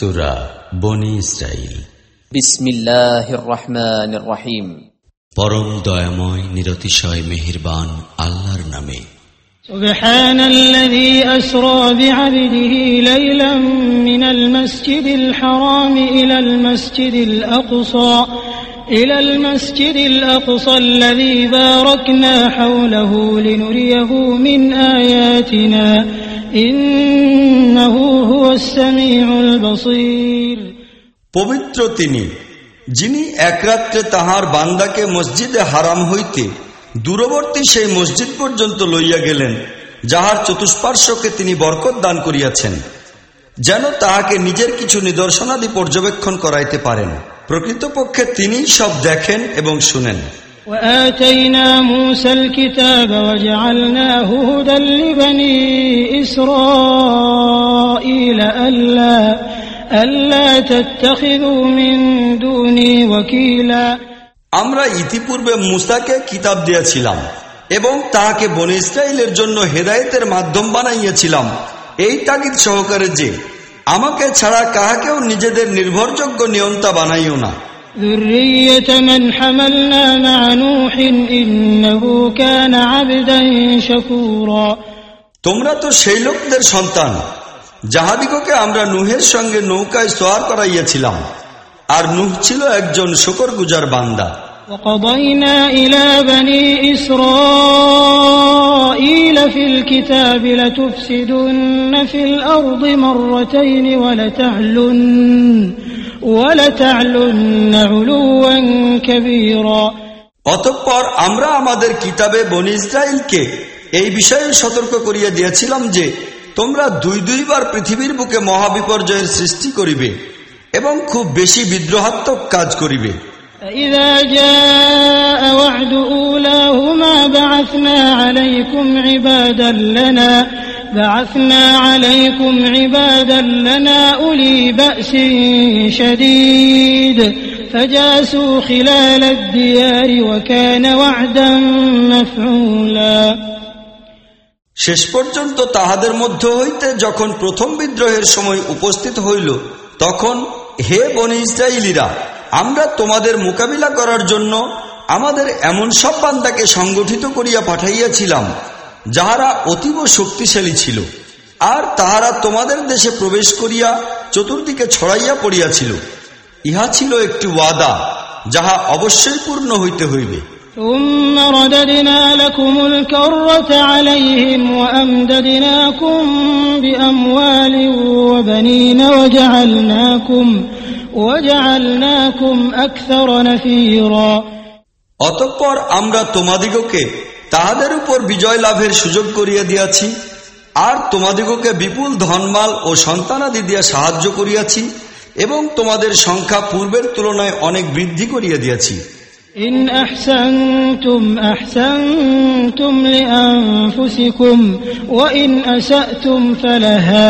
সুরা বনি ইসরাইল বিসমিল্লাহির রহমানির রহিম পরম দয়াময় নিরতিশয় মেহেরবান আল্লাহর নামে سبحان الذي أسرى بعبده ليلا من المسجد الحرام إلى المسجد الأقصى إلى المسجد الأقصى الذي باركنا حوله لنريه من آياتنا পবিত্র তিনি, যিনি একরাত্রে তাহার বান্দাকে মসজিদে হারাম হইতে দূরবর্তী সেই মসজিদ পর্যন্ত লইয়া গেলেন, যাহার চতুষ্পার্শ্বকে তিনি বরকত দান করিয়াছেন, যেন তাহাকে নিজের কিছু নিদর্শনাদি পর্যবেক্ষণ করাইতে পারেন। প্রকৃতপক্ষে তিনি সব দেখেন এবং শুনেন। وآتينا موسى الكتاب وجعلناه هدى لبني إسرائيل ألا ألا تتخذوا من دوني وكيلا আমরা ইতিপূর্বে মুসাকে কিতাব দিয়েছিলাম এবং তাহাকে বনে ইসরায়েলের জন্য হেদায়েতের মাধ্যম বানাইয়াছিলাম এই তাগিদ সহকারে যে আমাকে ছাড়া কাহাকেও নিজেদের নির্ভরযোগ্য নিয়ন্তা বানাইও না ذرية من حملنا مع نوح إنه كان عبدا شكورا তোমরা তো সেই লোকদের সন্তান যাহাদিগকে আমরা নুহের সঙ্গে নৌকায় সোয়ার করাইয়াছিলাম আর নুহ ছিল একজন শকর গুজার বান্দা وقضينا إلى بني إسرائيل في الكتاب لتفسدن في الأرض مرتين ولتعلن ولتعلن علوا كبيرا অতঃপর আমরা আমাদের কিতাবে বনি ইসরায়েলকে এই বিষয়ে সতর্ক করিয়া দিয়েছিলাম যে তোমরা দুই দুইবার পৃথিবীর বুকে মহাবিপর্যয়ের সৃষ্টি করিবে এবং খুব বেশি বিদ্রোহাত্মক কাজ করিবে فإذا جاء وعد أولاهما بعثنا عليكم عبادا لنا بعثنا عليكم عبادا لنا أولي بأس شديد فجاسوا خلال الديار وكان وعدا مفعولا শেষ পর্যন্ত তাহাদের মধ্য হইতে যখন প্রথম বিদ্রোহের সময় উপস্থিত হইল তখন হে বনি ইসরায়েলিরা আমরা তোমাদের মোকাবিলা করার জন্য আমাদের এমন সব বান্দাকে সংগঠিত করিয়া পাঠাইয়াছিলাম যাহারা অতীব শক্তিশালী ছিল আর তাহারা তোমাদের দেশে প্রবেশ করিয়া চতুর্দিকে ছড়াইয়া পড়িয়াছিল ইহা ছিল একটি ওয়াদা যাহা অবশ্যই পূর্ণ হইতে হইবে ثم رددنا لكم الكرة عليهم وأمددناكم بأموال وبنين وجعلناكم وجعلناكم أكثر نفيرا অতঃপর আমরা তোমাদিগকে তাহাদের উপর বিজয় লাভের সুযোগ করিয়া দিয়াছি আর তোমাদিগকে বিপুল ধনমাল ও সন্তানাদি দিয়া সাহায্য করিয়াছি এবং তোমাদের সংখ্যা পূর্বের তুলনায় অনেক বৃদ্ধি করিয়া দিয়াছি إن أحسنتم أحسنتم لأنفسكم وإن أسأتم فلها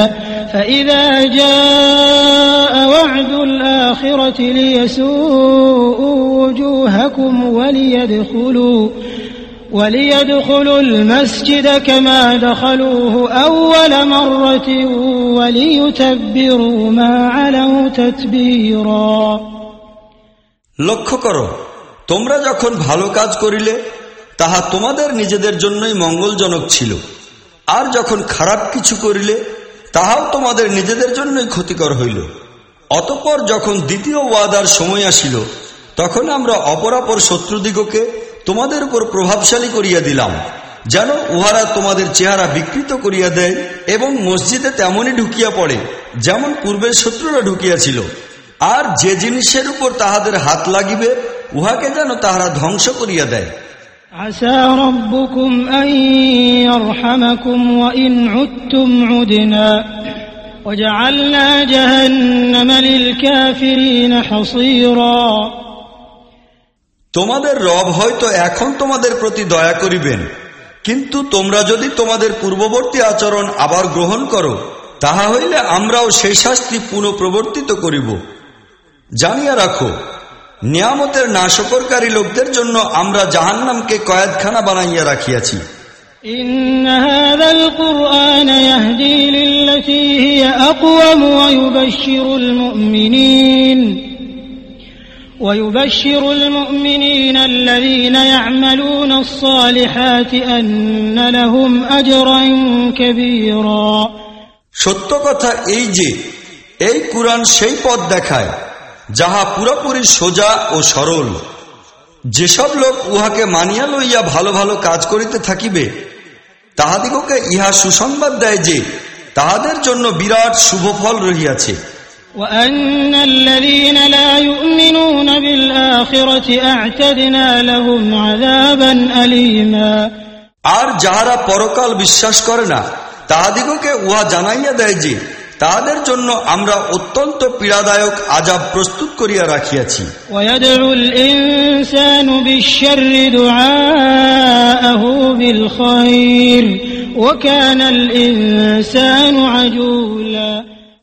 فإذا جاء وعد الآخرة ليسوءوا وجوهكم وليدخلوا وليدخلوا المسجد كما دخلوه أول مرة وليتبروا ما علوا تتبيرا লক্ষ্য করো তোমরা যখন ভালো কাজ করিলে তাহা তোমাদের নিজেদের জন্যই মঙ্গলজনক ছিল আর যখন খারাপ কিছু করিলে তাহাও তোমাদের নিজেদের জন্যই ক্ষতিকর হইল অতঃপর যখন দ্বিতীয় ওয়াদার সময় আসিল তখন আমরা অপরাপর শত্রুদিগকে তোমাদের উপর প্রভাবশালী করিয়া দিলাম যেন উহারা তোমাদের চেহারা বিকৃত করিয়া দেয় এবং মসজিদে তেমনই ঢুকিয়া পড়ে যেমন পূর্বের শত্রুরা ঢুকিয়াছিল আর যে জিনিসের উপর তাহাদের হাত লাগিবে উহাকে যেন তাহারা ধ্বংস করিয়া দেয় عسى ربكم أن يرحمكم وإن عدتم عدنا وجعلنا جهنم للكافرين حصيرا তোমাদের রব হয়তো এখন তোমাদের প্রতি দয়া করিবেন কিন্তু তোমরা যদি তোমাদের পূর্ববর্তী আচরণ আবার গ্রহণ করো তাহা হইলে আমরাও সেই শাস্তি পুনঃপ্রবর্তিত করিব জানিয়া রাখো নিয়ামতের নাশকরকারী লোকদের জন্য আমরা জাহান্নামকে কয়েদখানা বানাইয়া রাখিয়াছি إن هذا القرآن يهدي للتي هي أقوم ويبشر المؤمنين ويبشر المؤمنين الذين يعملون الصالحات أن لهم أجرا كبيرا সত্য কথা এই যে এই কুরআন সেই পথ দেখায় যাহা পুরোপুরি সোজা ও সরল যেসব লোক উহাকে মানিয়া লইয়া ভালো ভালো কাজ করিতে থাকিবে তাহাদিগকে ইহা সুসংবাদ দেয় যে তাহাদের জন্য বিরাট শুভফল রহিয়াছে وأن الذين لا يؤمنون بالآخرة أعتدنا لهم عذابا أليما আর যাহারা পরকাল বিশ্বাস করে না তাহাদিগকে উহা জানাইয়া দেয় যে তাহাদের জন্য আমরা অত্যন্ত পীড়াদায়ক আজাব প্রস্তুত করিয়া রাখিয়াছি ويدعو الإنسان بالشر دعاءه بالخير وكان الإنسان عجولا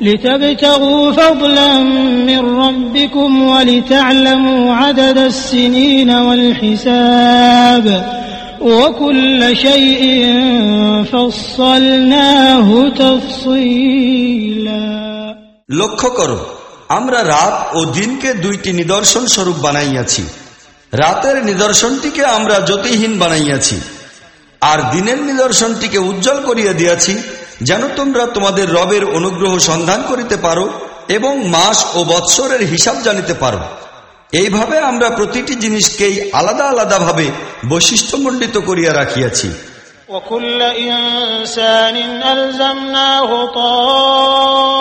لتبتغوا فضلا من ربكم ولتعلموا عدد السنين والحساب وكل شيء فصلناه تفصيلا লক্ষ্য করো আমরা রাত ও দিনকে দুইটি নিদর্শন স্বরূপ বানাইয়াছি রাতের নিদর্শনটিকে আমরা জ্যোতিহীন বানাইয়াছি আর দিনের নিদর্শনটিকে উজ্জ্বল করিয়া দিয়াছি যেন তোমরা তোমাদের রবের অনুগ্রহ সন্ধান করিতে পারো এবং মাস ও বৎসরের হিসাব জানিতে পারো এইভাবে আমরা প্রতিটি জিনিসকেই আলাদা আলাদাভাবে বৈশিষ্ট্যমণ্ডিত করিয়া রাখিয়াছি وكل إنسان ألزمناه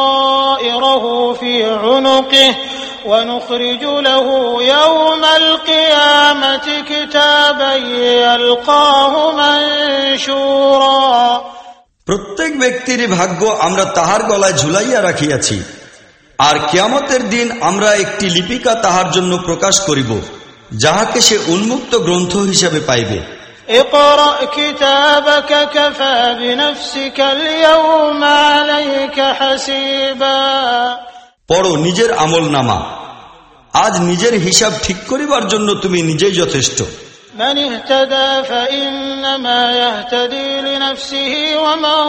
طائره في عنقه ونخرج له يوم القيامة كتابا يلقاه منشورا প্রত্যেক ব্যক্তির ভাগ্য আমরা তাহার গলায় ঝুলাইয়া রাখিয়াছি। আর কিয়ামতের দিন আমরা একটি লিপিকা তাহার জন্য প্রকাশ করিব যাহাকে সে উন্মুক্ত গ্রন্থ হিসাবে পাইবে। পড়ো নিজের আমল নামা আজ নিজের হিসাব ঠিক করিবার জন্য তুমি নিজেই যথেষ্ট। من اهتدى فإنما يهتدي لنفسه ومن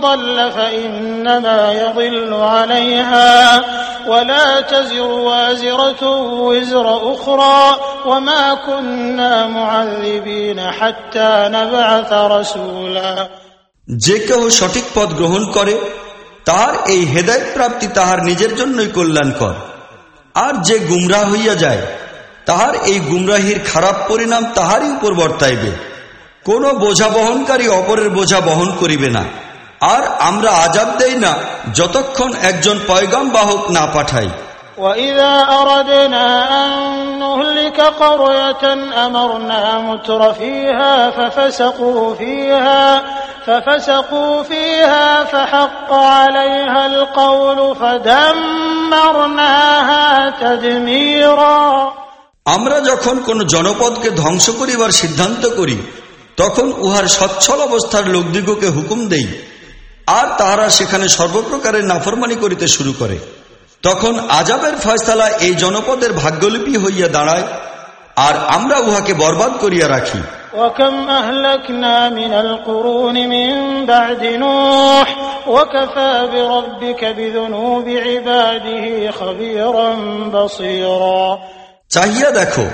ضل فإنما يضل عليها ولا تزر وازرة وزر أخرى وما كنا معذبين حتى نبعث رسولا যে কেহ সঠিক পথ গ্রহণ করে তার এই হেদায়ত প্রাপ্তি তাহার নিজের জন্যই কল্যাণকর আর যে গুমরাহ হইয়া যায় তাহার এই গুমরাহির খারাপ পরিণাম তাহারই উপর বর্তাইবে কোন বোঝা বহনকারী অপরের বোঝা বহন করিবে না আর আমরা আজাদ দেই না যতক্ষণ একজন পয়গাম বাহক না পাঠাই وإذا أردنا أن نهلك قرية أمرنا متر فيها ففسقوا فيها ففسقوا فيها فحق عليها القول فدمرناها تدميرا আমরা যখন কোন জনপদকে ধ্বংস করিবার সিদ্ধান্ত করি তখন উহার সচ্ছল অবস্থার লোকদিগকে হুকুম দেই আর তাহারা সেখানে সর্বপ্রকারের নাফরমানি করিতে শুরু করে তখন আজাবের ফয়সালা এই জনপদের ভাগ্যলিপি হইয়া দাঁড়ায় আর আমরা উহাকে বরবাদ করিয়া রাখি وكم أهلكنا من القرون من بعد نوح وكفى بربك بذنوب عباده خبيرا بصيرا চাহিয়া দেখো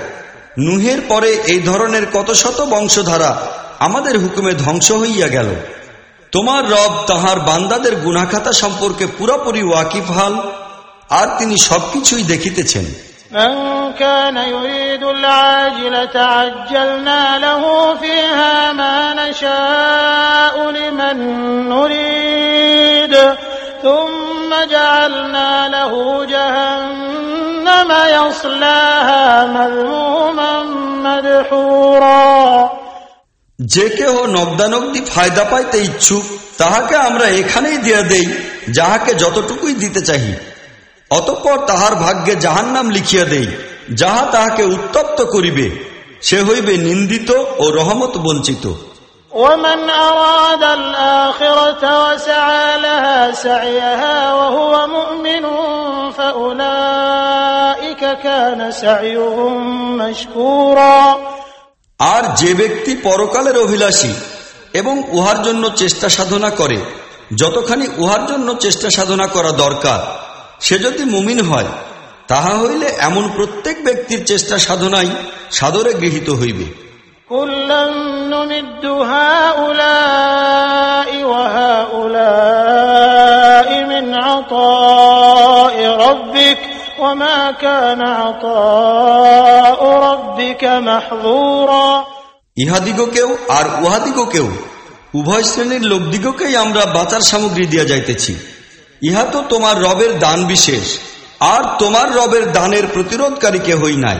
নুহের পরে এই ধরনের কত শত বংশধারা আমাদের হুকুমে ধ্বংস হইয়া গেল তোমার রব তাহার বান্দাদের গুনাখাতা সম্পর্কে পুরোপুরি ওয়াকিফ হাল আর তিনি সবকিছুই দেখিতেছেন من كان يريد العاجلة عجلنا له فيها ما نشاء لمن نريد ثم جعلنا له جهنم يصلاها مذموما مدحورا যে কেহ নগদানগদি ফায়দা পাইতে ইচ্ছুক তাহাকে আমরা এখানেই দিয়া দেই যাহাকে যতটুকুই দিতে চাহি অতঃপর তাহার ভাগ্যে জাহান নাম লিখিয়া দেই যাহা তাহাকে উত্তপ্ত করিবে সে হইবে নিন্দিত ও রহমত বঞ্চিত ومن أراد الآخرة وسعى لها سعيها وهو مؤمن فأولئك كان سعيهم مشكورا আর যে ব্যক্তি পরকালের অভিলাষী এবং উহার জন্য চেষ্টা সাধনা করে যতখানি উহার জন্য চেষ্টা সাধনা করা দরকার সে যদি মুমিন হয় তাহা হইলে এমন প্রত্যেক ব্যক্তির চেষ্টা সাধনাই সাদরে গৃহীত হইবে كلا نمد هؤلاء وهؤلاء من عطاء ربك وما كان عطاء ربك محظورا ইহাদিগকেও আর উহাদিগকেও উভয় শ্রেণীর লোকদিগকেই আমরা বাঁচার সামগ্রী দিয়া যাইতেছি ইহা তো তোমার রবের দান বিশেষ আর তোমার রবের দানের প্রতিরোধকারী কেহই নাই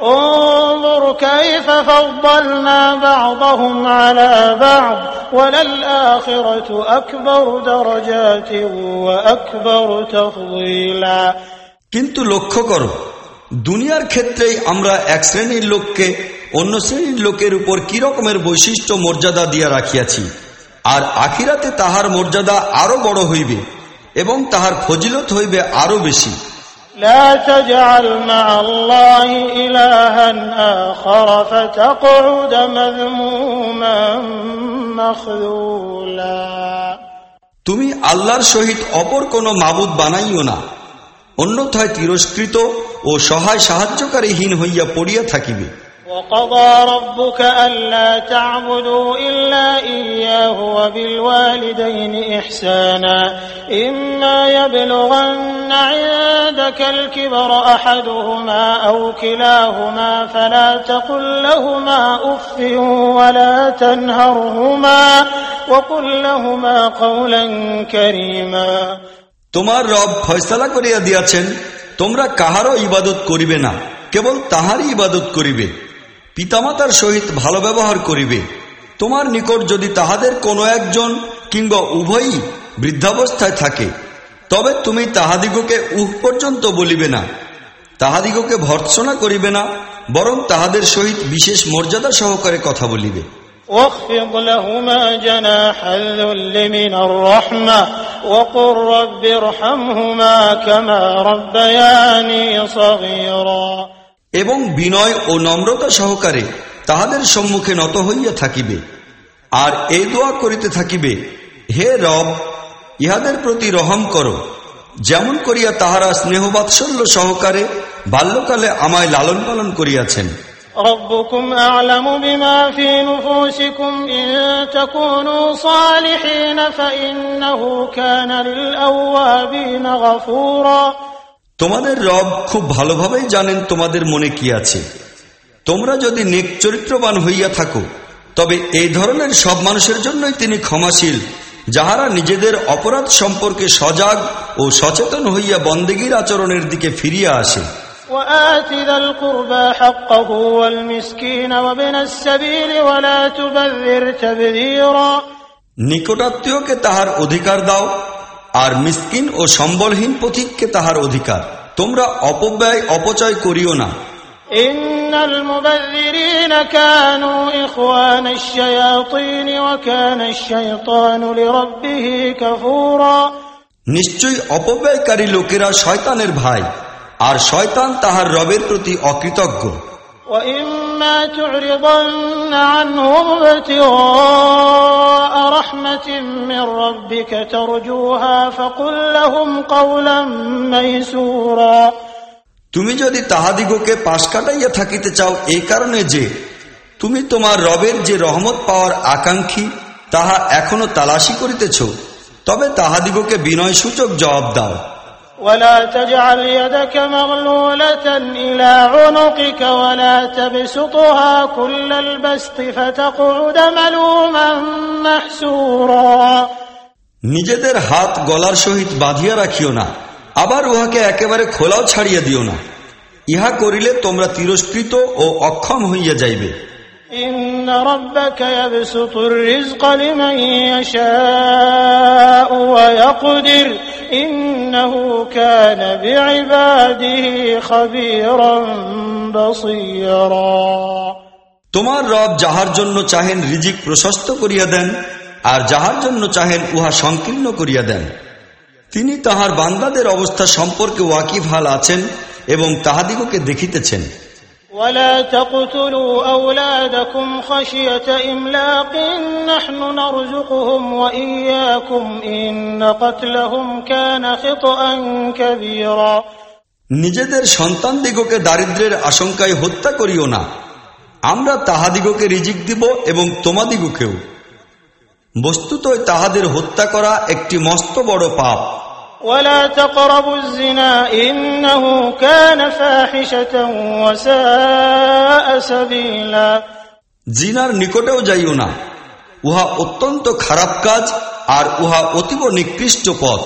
انظر كيف فضلنا بعضهم على بعض وللآخرة أكبر درجات وأكبر تفضيلا কিন্তু লক্ষ্য করো দুনিয়ার ক্ষেত্রেই আমরা এক শ্রেণীর লোককে অন্য শ্রেণীর লোকের উপর কি রকমের বৈশিষ্ট্য মর্যাদা দিয়া রাখিয়াছি আর আখিরাতে তাহার মর্যাদা আরো বড় হইবে এবং তাহার ফজিলত হইবে আরো বেশি لا تجعل مع الله إلها آخر فتقعد مذموما مخذولا তুমি আল্লাহর সহিত অপর কোনো মাবুদ বানাইও না অন্যথায় তিরস্কৃত ও সহায় সাহায্যকারীহীন হইয়া পড়িয়া থাকিবে وقضى ربك ألا تعبدوا إلا إياه وبالوالدين إحسانا إما يبلغن عندك الكبر أحدهما أو كلاهما فلا تقل لهما أف ولا تنهرهما وقل لهما قولا كريما তোমার রব ফয়সালা করিয়া দিয়াছেন তোমরা কাহারও ইবাদত করিবে না কেবল তাহারই ইবাদত করিবে পিতামাতার সহিত ভালো ব্যবহার করিবে তোমার নিকট যদি তাহাদের কোনো একজন কিংবা উভয়ই বৃদ্ধাবস্থায় থাকে তবে তুমি তাহাদিগকে উহ পর্যন্ত বলিবে না তাহাদিগকে ভর্ৎসনা করিবে না বরং তাহাদের সহিত বিশেষ মর্যাদা সহকারে কথা বলিবে واخفض لهما جناح الذل من الرحمة وقل رب ارحمهما كما ربياني صغيرا এবং বিনয় ও নম্রতা সহকারে তাহাদের সম্মুখে নত হইয়া থাকিবে আর এই দোয়া করিতে থাকিবে হে রব ইহাদের প্রতি রহম করো যেমন করিয়া তাহারা স্নেহবাৎসল্য সহকারে বাল্যকালে আমায় লালন পালন করিয়াছেন ربكم أعلم بما في نفوسكم إن تكونوا صالحين فإنه كان للأوابين غفورا তোমাদের রব খুব ভালোভাবেই জানেন তোমাদের মনে কি আছে তোমরা যদি নেক চরিত্রবান হইয়া থাকো তবে এই ধরনের সব মানুষের জন্যই তিনি ক্ষমাশীল যাহারা নিজেদের অপরাধ সম্পর্কে সজাগ ও সচেতন হইয়া বন্দেগীর আচরণের দিকে ফিরিয়া আসে وآت ذا القربى حقه والمسكين وابن السبيل ولا تبذر تبذيرا নিকটাত্মীয়কে তাহার অধিকার দাও আর মিসকিন ও সম্বলহীন পথিককে তাহার অধিকার। তোমরা অপব্যয় অপচয় করিও না। নিশ্চয়ই অপব্যয়কারী লোকেরা শয়তানের ভাই আর শয়তান তাহার রবের প্রতি অকৃতজ্ঞ। وإما تعرضن عنهم ابتغاء رحمة من ربك ترجوها فقل لهم قولا ميسورا তুমি যদি তাহাদিগকে পাশ কাটাইয়া থাকিতে চাও এই কারণে যে তুমি তোমার রবের যে রহমত পাওয়ার আকাঙ্ক্ষী তাহা এখনো তালাশি করিতেছ তবে তাহাদিগকে বিনয় সূচক জবাব দাও ولا تجعل يدك مغلولة إلى عنقك ولا تبسطها كل البسط فتقعد ملوما محسورا নিজেদের হাত গলার সহিত বাঁধিয়া রাখিও না আবার উহাকে একেবারে খোলাও ছাড়িয়া দিও না ইহা করিলে তোমরা তিরস্কৃত ও অক্ষম হইয়া যাইবে إن إن ربك يبسط الرزق لمن يشاء ويقدر إنه كان بعباده خبيرا بصيرا তোমার রব যাহার জন্য চাহেন রিজিক প্রশস্ত করিয়া দেন আর যাহার জন্য চাহেন উহা সংকীর্ণ করিয়া দেন তিনি তাহার বান্দাদের অবস্থা সম্পর্কে ওয়াকিফাল আছেন এবং তাহাদিগকে দেখিতেছেন ولا تقتلوا أولادكم خشية إملاق نحن نرزقهم وإياكم إن قتلهم كان خطأ كبيرا নিজেদের সন্তান দিগকে দারিদ্রের আশঙ্কায় হত্যা করিও না আমরা তাহাদিগকে রিজিক দিব এবং তোমাদিগকেও বস্তুতই তাহাদের হত্যা করা একটি মস্ত বড় পাপ ولا تقربوا الزنا إنه كان فاحشة وساء سبيلا জিনার নিকটেও যাইও না উহা অত্যন্ত খারাপ কাজ আর উহা অতীব নিকৃষ্ট পথ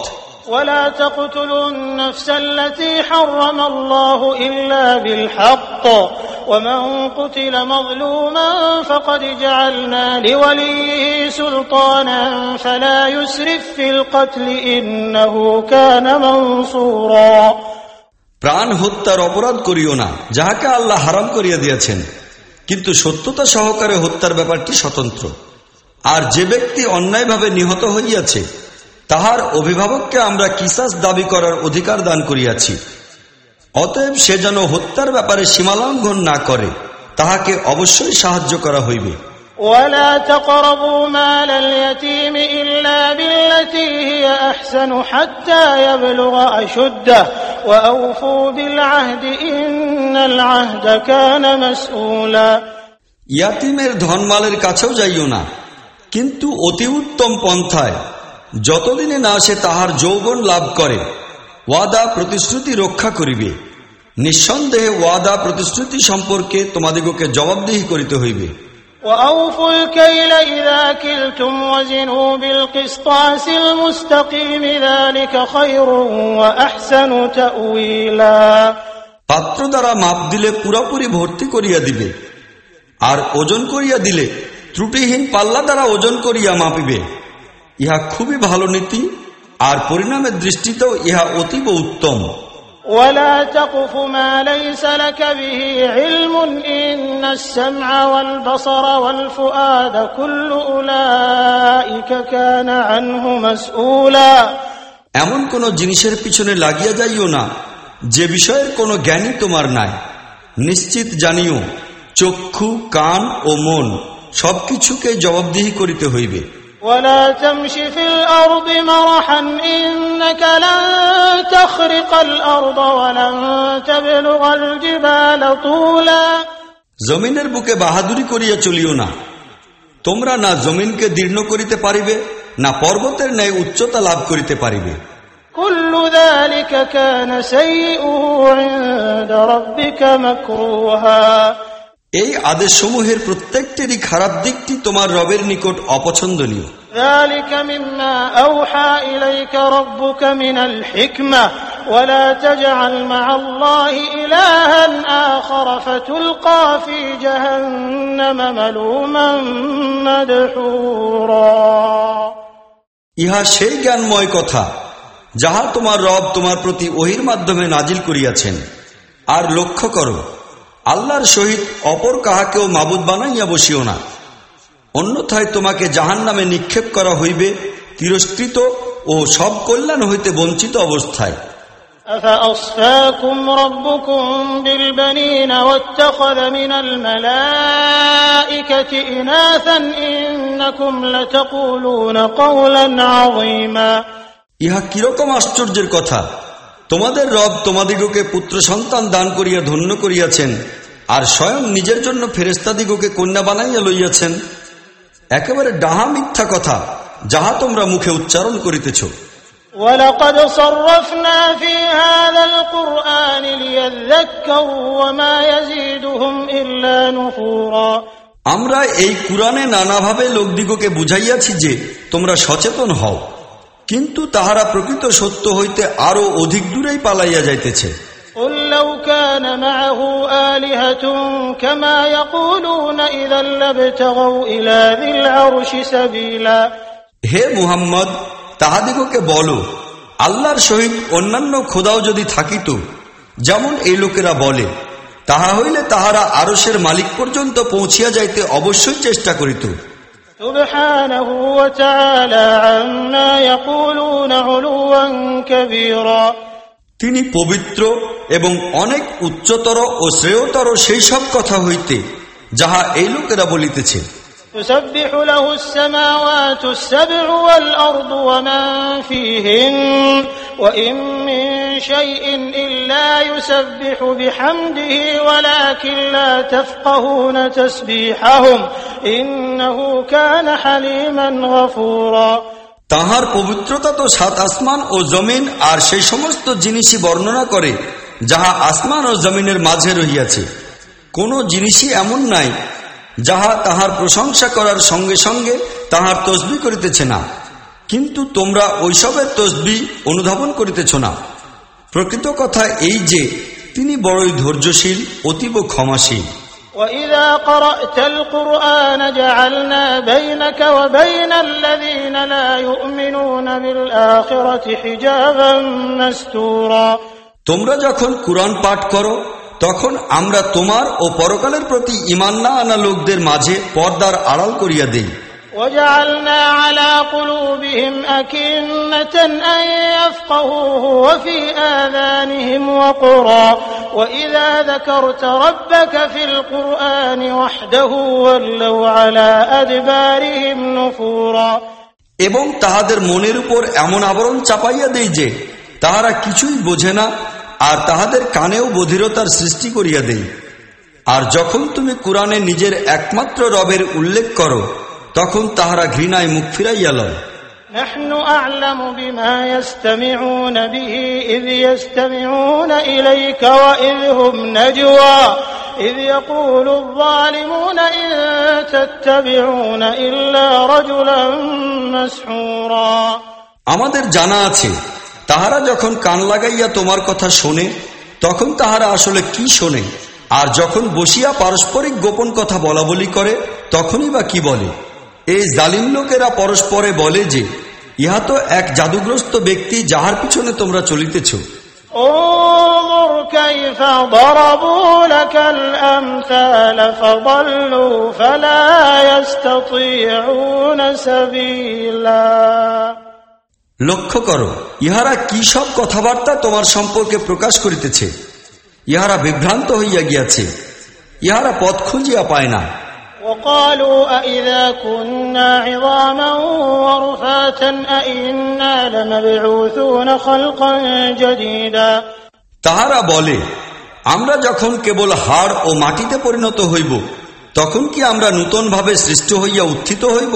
ولا تقتلوا النفس التي حرم الله إلا بالحق ومن قتل مظلوما فقد جعلنا لوليه سلطانا فلا يسرف في القتل إنه كان منصورا প্রাণ হত্যার অপরাধ করিও না যাহাকে আল্লাহ হারাম করিয়া দিয়েছেন কিন্তু সত্যতা সহকারে হত্যার ব্যাপারটি স্বতন্ত্র আর যে ব্যক্তি অন্যায়ভাবে নিহত হইয়াছে তাহার অভিভাবককে আমরা কিসাস দাবি করার অধিকার দান করিয়াছি অতএব সে যেন হত্যার ব্যাপারে সীমালঙ্ঘন না করে তাহাকে অবশ্যই সাহায্য করা হইবে ولا تقربوا مال اليتيم إلا بالتي هي أحسن حتى يبلغ أشده وأوفوا بالعهد إن العهد كان مسؤولا ইয়াতিমের ধনমালের কাছেও যাইও না কিন্তু অতি উত্তম পন্থায় যতদিনে না সে তাহার যৌবন লাভ করে ওয়াদা প্রতিশ্রুতি রক্ষা করিবে নিঃসন্দেহে ওয়াদা প্রতিশ্রুতি সম্পর্কে তোমাদিগকে জবাবদিহি করিতে হইবে وأوفوا الكيل إذا كلتم وزنوا بالقسطاس المستقيم ذلك خير وأحسن تأويلا পাত্র দ্বারা মাপ দিলে পুরাপুরি ভর্তি করিয়া দিবে আর ওজন করিয়া দিলে ত্রুটিহীন পাল্লা দ্বারা ওজন করিয়া মাপিবে ইহা খুবই ভালো নীতি আর পরিণামের দৃষ্টিতেও ইহা অতীব উত্তম ولا تقف ما ليس لك به علم إن السمع والبصر والفؤاد كل أولئك كان عنه مسؤولا এমন কোন জিনিসের পিছনে লাগিয়া যাইও না যে বিষয়ের কোনো জ্ঞানই তোমার নাই নিশ্চিত জানিও চক্ষু কান ও মন সবকিছুকে জবাবদিহি করিতে হইবে ولا تمش في الأرض مرحا إنك لن تخرق الأرض ولن تبلغ الجبال طولا জমিনের বুকে বাহাদুরি করিয়া চলিও না তোমরা না জমিনকে দীর্ণ করিতে পারিবে না পর্বতের ন্যায় উচ্চতা লাভ করিতে পারিবে كل ذلك كان سيئه عند ربك مكروها এই আদেশসমূহের প্রত্যেকটিরই খারাপ দিকটি তোমার রবের নিকট অপছন্দনীয় ذلك مما أوحى إليك ربك من الحكمة ولا تجعل مع الله إلها آخر فتلقى في جهنم ملوما مدحورا ইহা সেই জ্ঞানময় কথা যাহা তোমার রব তোমার প্রতি ওহির মাধ্যমে নাজিল করিয়াছেন আর লক্ষ্য করো আল্লাহর সহিত অপর কাহাকেও মাবুদ বানাইয়া বসিও না। অন্যথায় তোমাকে জাহান নামে নিক্ষেপ করা হইবে তিরস্কৃত ও সব কল্যাণ হইতে বঞ্চিত অবস্থায়। ইহা কীরকম আশ্চর্যের কথা? তোমাদের রব তোমাদিগকে পুত্র সন্তান দান করিয়া ধন্য করিয়াছেন আর স্বয়ং নিজের জন্য ফেরেস্তাদিগকে কন্যা বানাইয়া লইয়াছেন একেবারে ডাহা মিথ্যা কথা যাহা তোমরা মুখে উচ্চারণ করিতেছ ولقد صرفنا في هذا القرآن ليذكروا وما يزيدهم إلا نفورا আমরা এই কুরআনে নানাভাবে লোকদিগকে বুঝাইয়াছি যে তোমরা সচেতন হও কিন্তু তাহারা প্রকৃত সত্য হইতে আরও অধিক দূরেই পালাইয়া যাইতেছে। হে মুহাম্মদ তাহাদিগকে বলো আল্লাহর সহিত অন্যান্য খোদাও যদি থাকিত যেমন এই লোকেরা বলে তাহা হইলে তাহারা আরসের মালিক পর্যন্ত পৌঁছিয়া যাইতে অবশ্যই চেষ্টা করিত। سبحانه وتعالى عما يقولون علوا كبيرا তিনি পবিত্র এবং অনেক উচ্চতর ও শ্রেয়তর সেই সব কথা হইতে যাহা এই লোকেরা বলিতেছে تسبح له السماوات السبع والأرض ومن فيهن وإن من شيء إلا يسبح بحمده ولكن لا تفقهون تسبيحهم إنه كان حليما غفورا তাহার পবিত্রতা তো সাত আসমান ও জমিন আর সেই সমস্ত জিনিসই বর্ণনা করে যাহা আসমান ও জমিনের মাঝে রহিয়াছে কোনো জিনিসই এমন নাই যাহা তাহার প্রশংসা করার সঙ্গে সঙ্গে তাহার তসবি করিতেছে না কিন্তু তোমরা ওইসবের তসবি অনুধাবন করিতেছ না প্রকৃত কথা এই যে তিনি বড়ই ধৈর্যশীল অতীব ক্ষমাশীল وإذا قرأت القرآن جعلنا بينك وبين الذين لا يؤمنون بالآخرة حجابا مستورا তোমরা যখন কুরআন পাঠ করো তখন আমরা তোমার ও পরকালের প্রতি ইমান না আনা লোকদের মাঝে পর্দার আড়াল করিয়া দেই وجعلنا على قلوبهم أكنة أن يفقهوه وفي آذانهم وقرا وإذا ذكرت ربك في القرآن وحده ولوا على أدبارهم نفورا এবং তাহাদের মনের উপর এমন আবরণ চাপাইয়া দেই যে তাহারা কিছুই বোঝে না আর তাহাদের কানেও বধিরতার সৃষ্টি করিয়া দেই আর যখন তুমি কোরআনে নিজের একমাত্র রবের উল্লেখ করো তখন তাহারা ঘৃণায় মুখ ফিরাইয়া লয় نحن أعلم بما يستمعون به إذ يستمعون إليك وإذ هم نجوى إذ يقول الظالمون إن تتبعون إلا رجلا مسحورا আমাদের জানা আছে তাহারা যখন কান লাগাইয়া তোমার কথা শোনে তখন তাহারা আসলে কি শোনে আর যখন বসিয়া পারস্পরিক গোপন কথা বলা বলি করে তখনই বা কি বলে এই জালিম লোকেরা পরস্পরে বলে যে ইহা তো এক জাদুগ্রস্ত ব্যক্তি যাহার পিছনে তোমরা চলিতেছ। লক্ষ্য করো ইহারা কি সব কথাবার্তা তোমার সম্পর্কে প্রকাশ করিতেছে। ইহারা বিভ্রান্ত হইয়া গিয়াছে। ইহারা পথ খুঁজিয়া পায় না। وقالوا أئذا كنا عظاما ورفاتا أئنا لمبعوثون خلقا جديدا তাহারা বলে আমরা যখন কেবল হাড় ও মাটিতে পরিণত হইব তখন কি আমরা নূতনভাবে সৃষ্ট হইয়া উত্থিত হইব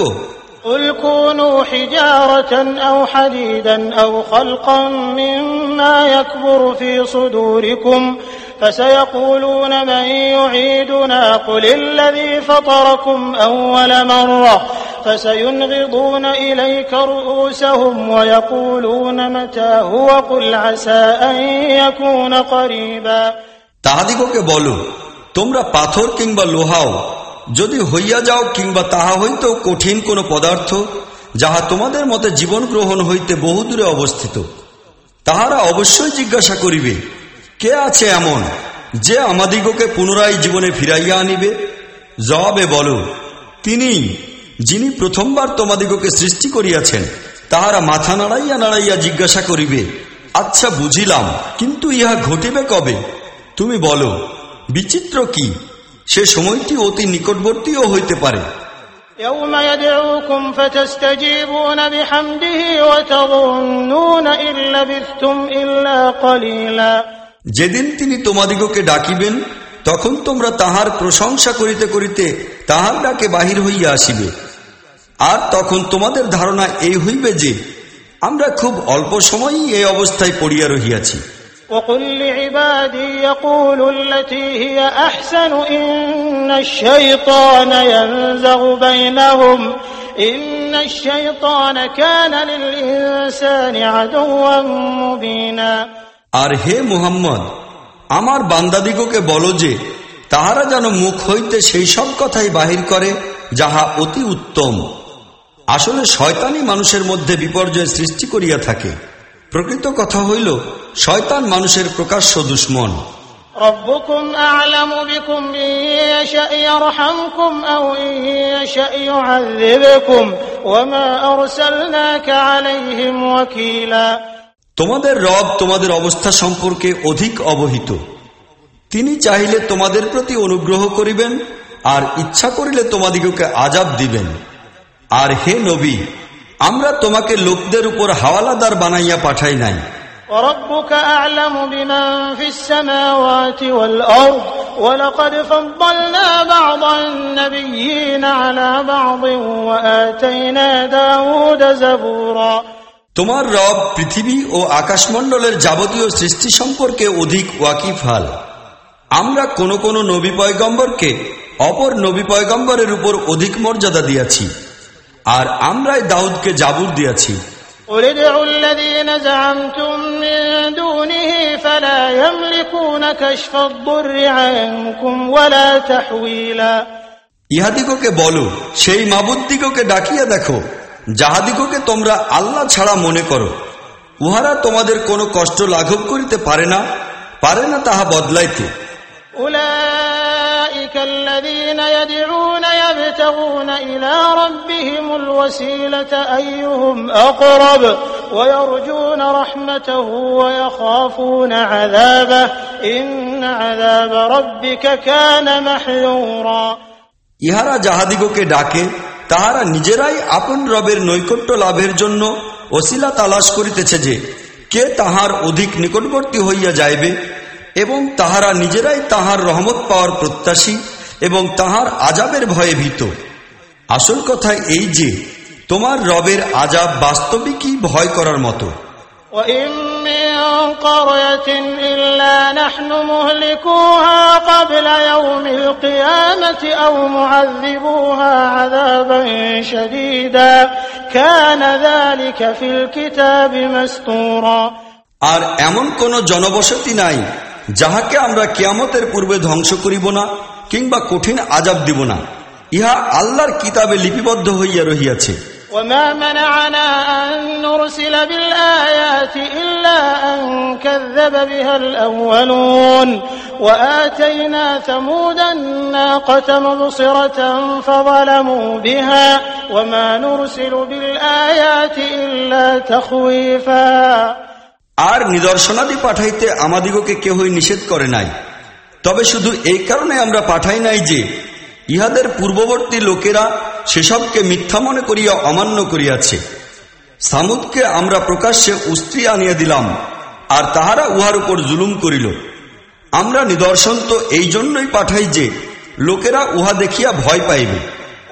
قل كونوا حجارة أو حديدا أو خلقا مما يكبر في صدوركم فسيقولون من يعيدنا قل الذي فطركم أول مرة فسينغضون إليك رؤوسهم ويقولون متى هو قل عسى أن يكون قريبا তাহাদিগকে বলো তোমরা পাথর কিংবা লোহাও যদি হইয়া যাও কিংবা তাহা হইতেও কঠিন কোন পদার্থ, যাহা তোমাদের মতে জীবন গ্রহণ হইতে বহুদূরে অবস্থিত, তাহারা অবশ্যই জিজ্ঞাসা করিবে, কে আছে এমন যে আমাদিগকে পুনরায় জীবনে ফিরাইয়া আনিবে? জবাবে বলো, তিনি যিনি প্রথমবার তোমাদিগকে সৃষ্টি করিয়াছেন, তাহারা মাথা নাড়াইয়া নাড়াইয়া জিজ্ঞাসা করিবে আচ্ছা বুঝিলাম, কিন্তু ইহা ঘটিবে কবে? তুমি বলো, বিচিত্র কি? সে সময়টি অতি নিকটবর্তীও হইতে পারে يوم يدعوكم فتستجيبون بحمده وتظنون إن لبثتم إلا قليلا যেদিন তিনি তোমাদিগকে ডাকিবেন তখন তোমরা তাহার প্রশংসা করিতে করিতে তাহার ডাকে বাহির হইয়া আসিবে আর তখন তোমাদের ধারণা এই হইবে যে আমরা খুব অল্প সময়ই এই অবস্থায় পড়িয়া রহিয়াছি وقل لعبادي يقولوا التي هي أحسن إن الشيطان ينزغ بينهم إن الشيطان كان للإنسان عدوا مبينا আর হে মুহাম্মদ আমার বান্দাদিগকে বলো যে তাহারা যেন মুখ হইতে সেই সব কথাই বাহির করে যাহা অতি উত্তম আসলে শয়তানি মানুষের মধ্যে বিপর্যয় সৃষ্টি করিয়া থাকে প্রকৃত কথা হইল শয়তান মানুষের প্রকাশ্য দুশ্মন ربكم أعلم بكم إن يشأ يرحمكم أو إن يشأ يعذبكم وما أرسلناك عليهم وكيلا তোমাদের রব তোমাদের অবস্থা সম্পর্কে অধিক অবহিত তিনি চাইলে তোমাদের প্রতি অনুগ্রহ করিবেন আর ইচ্ছা করিলে তোমাদিগকে আজাব দিবেন আর হে নবী আমরা তোমাকে লোকদের উপর হাওয়ালাদার বানাইয়া পাঠাই নাই وربك أعلم بمن في السماوات والأرض ولقد فضلنا بعض النبيين على بعض وآتينا داود زبورا তোমার রব পৃথিবী ও আকাশমণ্ডলের যাবতীয় সৃষ্টি সম্পর্কে অধিক ওয়াকিফাল আমরা কোন কোন নবী পয়গম্বরকে অপর নবী পয়গম্বরের উপর অধিক মর্যাদা দিয়াছি আর আমরাই দাউদকে জাবুর দিয়াছি। ইহাদিগকে বলো সেই মাবুদ্দিগকে ডাকিয়া দেখো যাহাদিগকে তোমরা আল্লাহ ছাড়া মনে করো। উহারা তোমাদের কোনো কষ্ট লাঘব করিতে পারে না পারে না তাহা বদলাইতে। উলা أولئك الذين يدعون يبتغون إلى ربهم الوسيلة أيهم أقرب ويرجون رحمته ويخافون عذابه إن عذاب ربك كان محذورا ইহারা যাহাদিগকে ডাকে তাহারা নিজেরাই আপন রবের নৈকট্য লাভের জন্য অশিলা তালাশ করিতেছে যে কে তাহার অধিক নিকটবর্তী হইয়া যাইবে এবং তাহারা নিজেরাই তাহার রহমত পাওয়ার প্রত্যাশী এবং তাহার আজাবের ভয়ে ভীত আসল কথা এই যে তোমার রবের আজাব বাস্তবিকই ভয় করার মতো وإن من قرية إلا نحن مهلكوها قبل يوم القيامة أو معذبوها عذابا شديدا كان ذلك في الكتاب مسطورا আর এমন কোন জনবসতি নাই যাহাকে আমরা কিয়ামতের পূর্বে ধ্বংস করিব না কিংবা কঠিন আজাব দিব না ইহা আল্লাহর কিতাবে লিপিবদ্ধ হইয়া রহিয়াছে وما منعنا أن نرسل بالآيات إلا أن كذب بها الأولون وآتينا ثمود الناقة مبصرة فظلموا بها وما نرسل بالآيات إلا تخويفا আর নিদর্শনাদি পাঠাইতে আমাদিগকে কেহই নিষেধ করে নাই। তবে শুধু এই কারণে আমরা পাঠাই নাই যে, ইহাদের পূর্ববর্তী লোকেরা সেসবকে মিথ্যা মনে করিয়া অমান্য করিয়াছে। সামুদকে আমরা প্রকাশ্যে উস্ত্রি আনিয়া দিলাম, আর তাহারা উহার উপর জুলুম করিল। আমরা নিদর্শন তো এই জন্যই পাঠাই যে, লোকেরা উহা দেখিয়া ভয় পাইবে।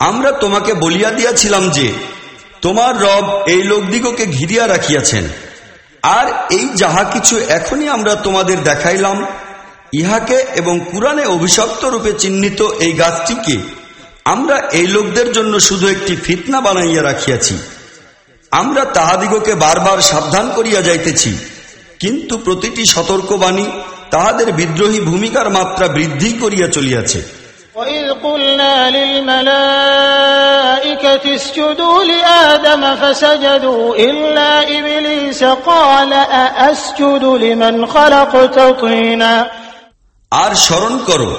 আমরা তোমাকে বলিয়া দিয়াছিলাম যে, তোমার রব এই লোকদিগকে ঘিরিয়া রাখিয়াছেন। আর এই যাহা কিছু এখনই আমরা তোমাদের দেখাইলাম, ইহাকে এবং কুরানে অভিশপ্ত রূপে চিহ্নিত এই গাছটিকে আমরা এই লোকদের জন্য শুধু একটি ফিতনা বানাইয়া রাখিয়াছি। আমরা তাহাদিগকে বারবার সাবধান করিয়া যাইতেছি, কিন্তু প্রতিটি সতর্কবাণী তাহাদের বিদ্রোহী ভূমিকার মাত্রা বৃদ্ধি করিয়া চলিয়াছে। قلنا للملائكة اسجدوا لآدم فسجدوا إلا إبليس قال أأسجد لمن خلقت طينا আর স্মরণ করো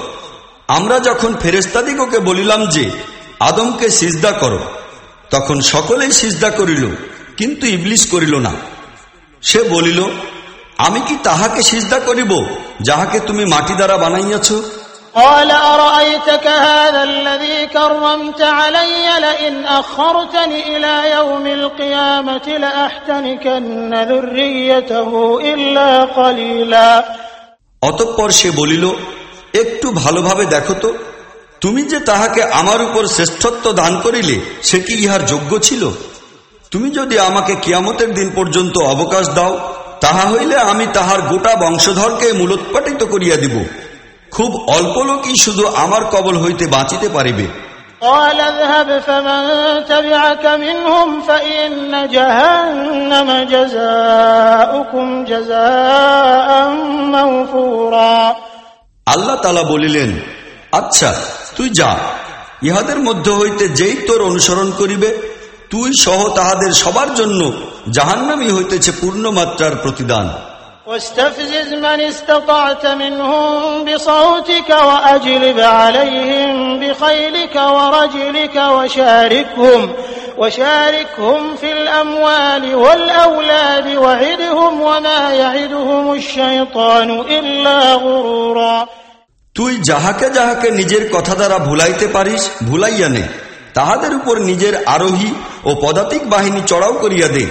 আমরা যখন ফেরেস্তাদিগকে বলিলাম যে আদমকে সিজদা করো তখন সকলেই সিজদা করিল কিন্তু ইবলিস করিল না সে বলিল আমি কি তাহাকে সিজদা করিব যাহাকে তুমি মাটি দ্বারা বানাইয়াছ قال أرأيتك هذا الذي كرمت علي لئن أخرتني إلى يوم القيامة لأحتنكن ذريته إلا قليلا অতঃপর সে বলিল একটু ভালোভাবে দেখো তো তুমি যে তাহাকে আমার উপর শ্রেষ্ঠত্ব দান করিলে সে কি ইহার যোগ্য ছিল তুমি যদি আমাকে কিয়ামতের দিন পর্যন্ত অবকাশ দাও তাহা হইলে আমি তাহার গোটা বংশধরকে মূলোৎপাটিত করিয়া দিব খুব অল্প লোকই শুধু আমার কবল হইতে বাঁচিতে পারিবে। আল্লাহ তালা বলিলেন আচ্ছা তুই যা ইহাদের মধ্য হইতে যেই তোর অনুসরণ করিবে তুই সহ তাহাদের সবার জন্য জাহান্নামি হইতেছে পূর্ণ মাত্রার প্রতিদান। واستفزز من استطعت منهم بصوتك وأجلب عليهم بخيلك ورجلك وشاركهم وشاركهم في الأموال والأولاد وعدهم وما يعدهم الشيطان إلا غرورا তুই যাহাকে যাহাকে নিজের কথা দ্বারা ভুলাইতে পারিস ভুলাইয়া নে তাহাদের উপর নিজের আরোহী ও পদাতিক বাহিনী চড়াও করিয়া দে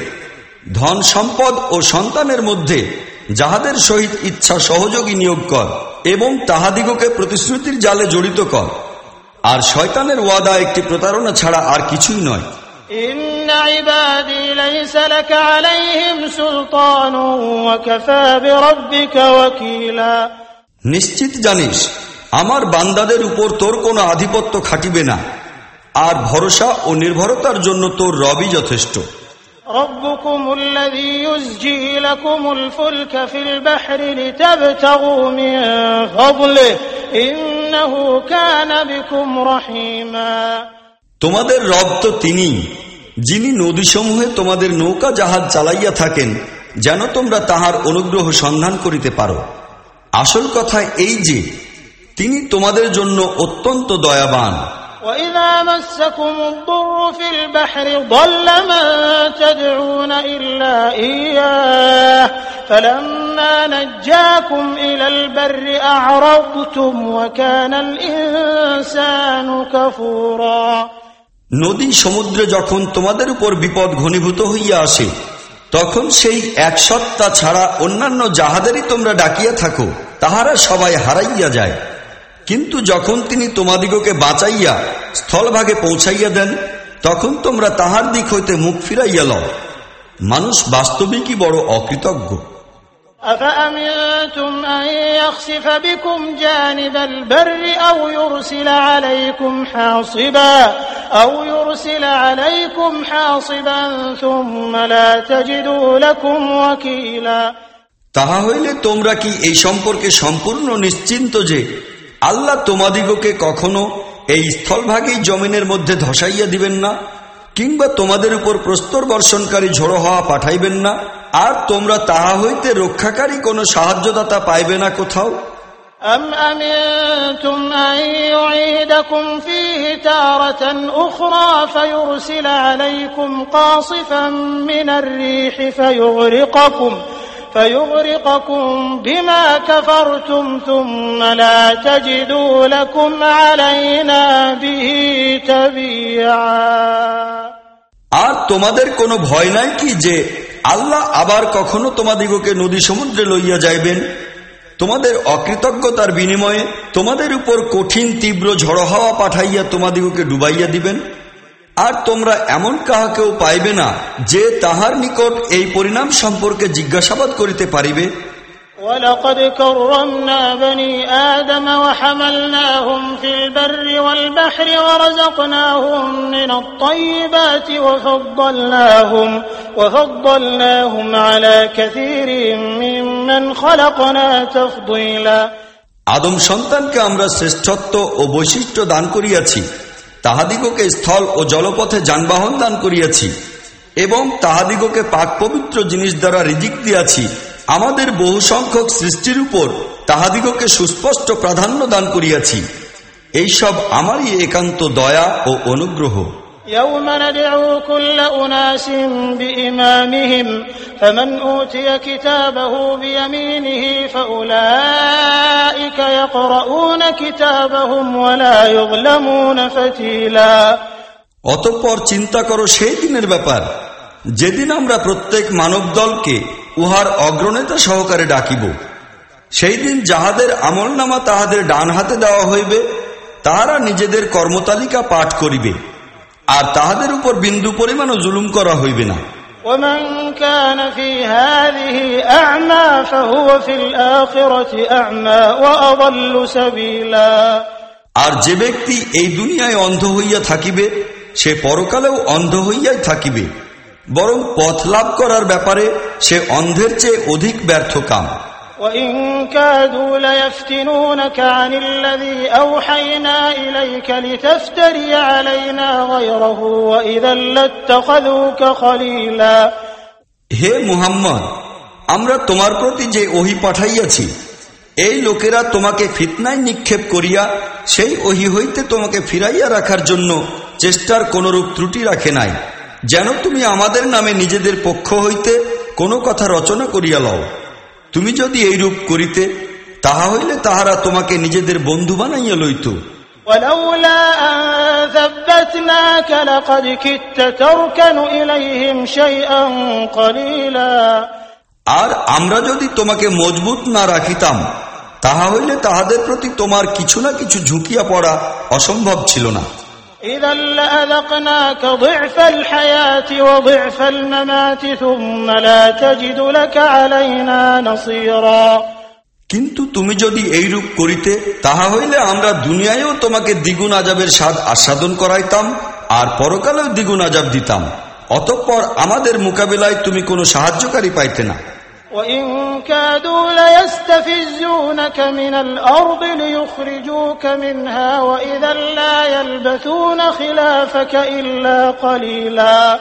ধন সম্পদ ও সন্তানের মধ্যে যাহাদের সহিত ইচ্ছা সহযোগী নিয়োগ কর এবং তাহাদিগকে প্রতিশ্রুতির জালে জড়িত কর। আর শয়তানের ওয়াদা একটি প্রতারণা ছাড়া আর কিছুই নয়। নিশ্চিত জানিস আমার বান্দাদের উপর তোর কোনো আধিপত্য খাটিবে না। আর ভরসা ও নির্ভরতার জন্য তোর রবই যথেষ্ট। ربكم الذي يزجي لكم الفلك في البحر لتبتغوا من فضله إنه كان بكم رحيما তোমাদের রব তো তিনি যিনি নদীসমূহে তোমাদের নৌকা জাহাজ চালাইয়া থাকেন যেন তোমরা তাহার অনুগ্রহ সন্ধান করিতে পারো আসল কথা এই যে তিনি তোমাদের জন্য অত্যন্ত দয়াবান وإذا مسكم الضر في البحر ضل من تدعون إلا إياه فلما نجاكم إلى البر أعرضتم وكان الإنسان كفورا নদী সমুদ্রে যখন তোমাদের উপর বিপদ ঘনীভূত হইয়া আসে তখন সেই এক সত্তা ছাড়া অন্যান্য যাহাদেরই তোমরা ডাকিয়া থাকো তাহারা সবাই হারাইয়া যায় কিন্তু যখন তিনি তোমাদিগকে বাঁচাইয়া স্থলভাগে পৌঁছাইয়া দেন তখন তোমরা তাহার দিক হইতে মুখ ফিরাইয়া লও মানুষ বাস্তবিকই বড় অকৃতজ্ঞ أفأمنتم أن يخسف بكم جانب البر أو يرسل عليكم حاصبا أو يرسل عليكم حاصبا ثم لا تجدوا لكم وكيلا তাহা হইলে তোমরা কি এই সম্পর্কে সম্পূর্ণ নিশ্চিন্ত যে আল্লাহ তোমাদিগকে কখনো এই স্থলভাগেই জমিনের মধ্যে ধসাইয়া দিবেন না কিংবা তোমাদের উপর প্রস্তর বর্ষণকারী ঝোড়ো হওয়া পাঠাইবেন না আর তোমরা তাহা হইতে রক্ষাকারী কোনো সাহায্যদাতা পাইবে না কোথাও أم أمنتم أن يعيدكم فيه تارة أخرى فيرسل عليكم قاصفا من الريح فيغرقكم فيغرقكم بما كفرتم ثم لا تجدوا لكم علينا به تبيعا আর তোমাদের কোনো ভয় নাই কি যে আল্লাহ আবার কখনো তোমাদিগকে নদী সমুদ্রে লইয়া যাইবেন তোমাদের অকৃতজ্ঞতার বিনিময়ে তোমাদের উপর কঠিন তীব্র ঝড় হাওয়া পাঠাইয়া তোমাদিগকে ডুবাইয়া দিবেন আর তোমরা এমন কাহাকেও পাইবে না যে তাহার নিকট এই পরিণাম সম্পর্কে জিজ্ঞাসাবাদ করিতে পারিবে ولقد كرمنا بني آدم وحملناهم في البر والبحر ورزقناهم من الطيبات وفضلناهم وفضلناهم على كثير ممن خلقنا تفضيلا আদম সন্তানকে আমরা শ্রেষ্ঠত্ব ও বৈশিষ্ট্য দান করিয়াছি তাহাদিগকে স্থল ও জলপথে যানবাহন দান করিয়াছি, এবং তাহাদিগকে পাক পবিত্র জিনিস দ্বারা রিজিক দিয়াছি। আমাদের বহু সংখ্যক সৃষ্টির উপর তাহাদিগকে সুস্পষ্ট প্রাধান্য দান করিয়াছি। এইসব আমারই একান্ত দয়া ও অনুগ্রহ। يوم ندعو كل أناس بإمامهم فمن أوتي كتابه بيمينه فأولئك يقرؤون كتابهم ولا يظلمون فتيلا অতঃপর চিন্তা করো সেই দিনের ব্যাপার যেদিন আমরা প্রত্যেক মানব দলকে উহার অগ্রনেতা সহকারে ডাকিব সেই দিন যাহাদের আমলনামা তাহাদের ডান হাতে দেওয়া হইবে তাহারা নিজেদের কর্মতালিকা পাঠ করিবে আর তাহাদের উপর বিন্দু পরিমাণও জুলুম করা হইবে না। আর যে ব্যক্তি এই দুনিয়ায় অন্ধ হইয়া থাকিবে সে পরকালেও অন্ধ হইয়াই থাকিবে। বরং পথ লাভ করার ব্যাপারে সে অন্ধের চেয়ে অধিক ব্যর্থ কাম। وإن كادوا ليفتنونك عن الذي أوحينا إليك لتفتري علينا غيره وإذا لاتخذوك خليلا হে মুহাম্মদ আমরা তোমার প্রতি যে ওহি পাঠাইয়াছি এই লোকেরা তোমাকে ফিতনায় নিক্ষেপ করিয়া সেই ওহি হইতে তোমাকে ফিরাইয়া রাখার জন্য চেষ্টার কোনরূপ ত্রুটি রাখে নাই যেন তুমি আমাদের নামে নিজেদের পক্ষ হইতে কোনো কথা রচনা করিয়া লও তুমি যদি এইরূপ করিতে তাহা হইলে তাহারা তোমাকে নিজেদের বন্ধু বানাইয়া লইত। আর আমরা যদি তোমাকে মজবুত না রাখিতাম তাহা হইলে তাহাদের প্রতি তোমার কিছু না কিছু ঝুঁকিয়া পড়া অসম্ভব ছিল না। কিন্তু তুমি যদি এইরূপ করিতে, তাহা হইলে আমরা দুনিয়ায়ও তোমাকে দ্বিগুণ আজাবের স্বাদ আস্বাদন করাইতাম, আর পরকালেও দ্বিগুণ আজাব দিতাম। অতঃপর আমাদের মোকাবিলায় তুমি কোনো সাহায্যকারী পাইতে না। وإن كادوا ليستفزونك من الأرض ليخرجوك منها وإذا لا يلبثون خلافك إلا قليلا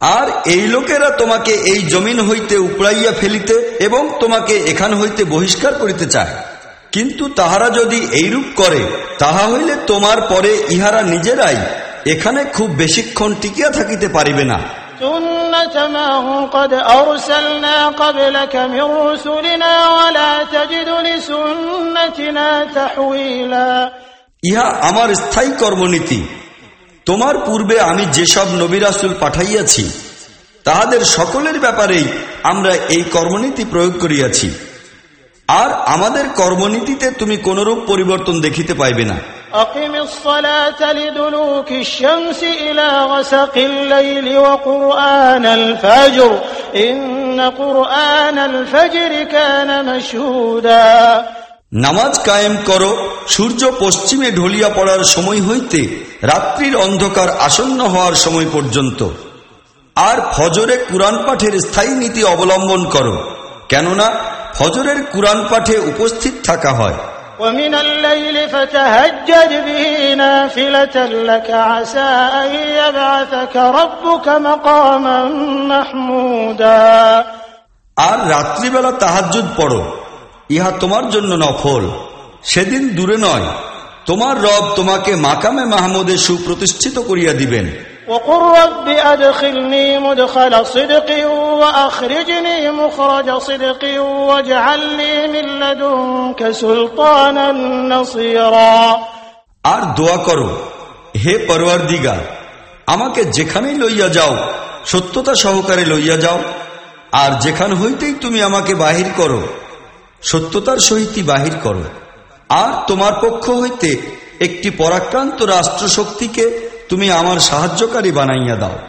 আর এই লোকেরা তোমাকে এই জমিন হইতে উপড়াইয়া ফেলিতে এবং তোমাকে এখান হইতে বহিষ্কার করিতে চায় কিন্তু তাহারা যদি এইরূপ করে তাহা হইলে তোমার পরে ইহারা নিজেরাই এখানে খুব বেশিক্ষণ টিকিয়া থাকিতে পারিবে না سنة من قد أرسلنا قبلك من رسلنا ولا تجد لسنتنا تحويلا ইহা আমার স্থায়ী কর্মনীতি তোমার পূর্বে আমি যেসব নবিরাসুল পাঠাইয়াছি তাহাদের সকলের ব্যাপারেই আমরা এই কর্মনীতি প্রয়োগ করিয়াছি আর আমাদের কর্মনীতিতে তুমি কোনরূপ পরিবর্তন দেখিতে পাইবে না أقم الصلاة لدلوك الشمس إلى غسق الليل وقرآن الفجر إن قرآن الفجر كان مشهودا নামাজ কায়েম করো সূর্য পশ্চিমে ঢলিয়া পড়ার সময় হইতে রাত্রির অন্ধকার আসন্ন হওয়ার সময় পর্যন্ত আর ফজরে কুরআন পাঠের স্থায়ী নীতি অবলম্বন করো কেননা ফজরের কুরআন পাঠে উপস্থিত থাকা হয় ومن الليل فتهجد به نافلة لك عسى أن يبعثك ربك مقاما محمودا আর রাত্রিবেলা তাহাজ্জুদ পড়ো ইহা তোমার জন্য নফল সেদিন দূরে নয় তোমার রব তোমাকে মাকামে মাহমুদে সুপ্রতিষ্ঠিত করিয়া দিবেন وقل رب أدخلني مدخل صدق وأخرجني مخرج صدق واجعل لي من لدنك سلطانا نصيرا আর দোয়া করো হে পরওয়ার দিগা আমাকে যেখানেই লইয়া যাও সত্যতা সহকারে লইয়া যাও আর যেখান হইতেই তুমি আমাকে বাহির করো সত্যতার সহিতই বাহির করো আর তোমার পক্ষ হইতে একটি পরাক্রান্ত রাষ্ট্রশক্তিকে তুমি আমার সাহায্যকারী বানাইয়া দাও।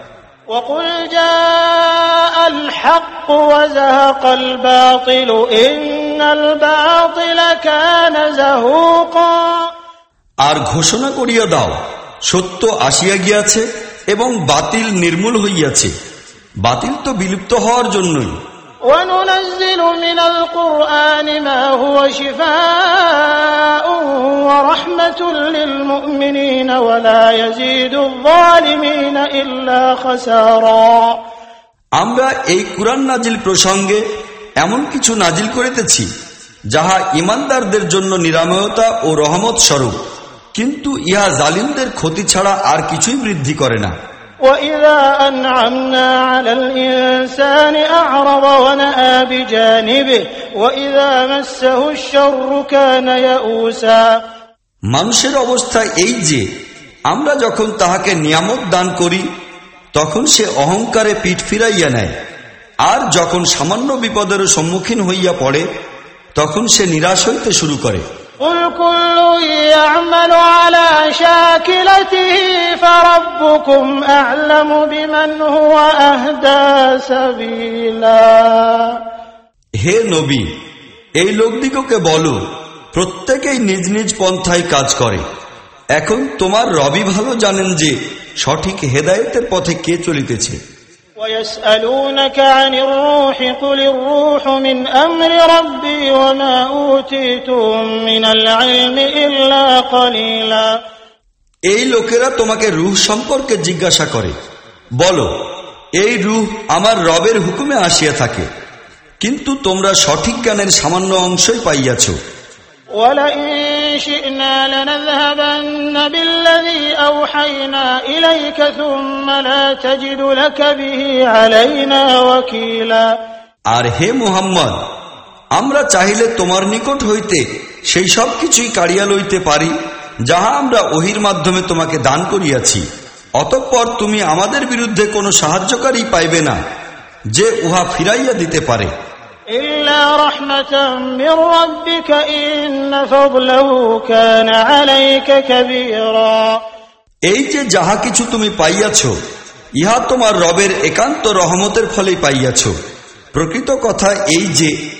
আর ঘোষণা করিয়া দাও সত্য আসিয়া গিয়াছে এবং বাতিল নির্মূল হইয়াছে। বাতিল তো বিলুপ্ত হওয়ার জন্যই। وننزل من القرآن ما هو شفاء ورحمة للمؤمنين ولا يزيد الظالمين إلا خسارا আমরা এই কুরআন নাজিল প্রসঙ্গে এমন কিছু নাজিল করিতেছি যাহা ইমানদারদের জন্য নিরাময়তা ও রহমত স্বরূপ কিন্তু ইহা জালিমদের ক্ষতি ছাড়া আর কিছুই বৃদ্ধি করে না وإذا أنعمنا على الإنسان أعرض ونأى بجانبه وإذا مسه الشر كان يئوسا মানুষের অবস্থা এই যে আমরা যখন তাহাকে নিয়ামত দান করি তখন সে অহংকারে পিঠ ফিরাইয়া নেয় আর যখন সামান্য বিপদের সম্মুখীন হইয়া পড়ে তখন সে নিরাশ হইতে শুরু করে قل كل يعمل على شاكلته فربكم أعلم بمن هو أهدى سبيلا হে নবী এই লোকদিগকে বলো প্রত্যেকেই নিজ নিজ পন্থায় কাজ করে এখন তোমার রবি ভালো জানেন যে সঠিক হেদায়েতের পথে কে চলিতেছে ويسألونك عن الروح قل الروح من أمر ربي وما أوتيتم من العلم إلا قليلا এই লোকেরা তোমাকে রুহ সম্পর্কে জিজ্ঞাসা করে বলো এই রুহ আমার রবের হুকুমে আসিয়া থাকে কিন্তু তোমরা সঠিক জ্ঞানের সামান্য অংশই পাইয়াছ ولئن شئنا لنذهبن بالذي أوحينا إليك ثم لا تجد لك به علينا وكيلا আর হে মুহাম্মদ আমরা চাহিলে তোমার নিকট হইতে সেই সব কিছুই কাড়িয়া লইতে পারি যাহা আমরা ওহির মাধ্যমে তোমাকে দান করিয়াছি অতঃপর তুমি আমাদের বিরুদ্ধে কোনো সাহায্যকারী পাইবে না যে উহা ফিরাইয়া দিতে পারে এই যে যাহা কিছু তুমি পাইয়াছ, ইহা তোমার রবের একান্ত রহমতের ফলে পাইয়াছ। প্রকৃত কথা এই যে,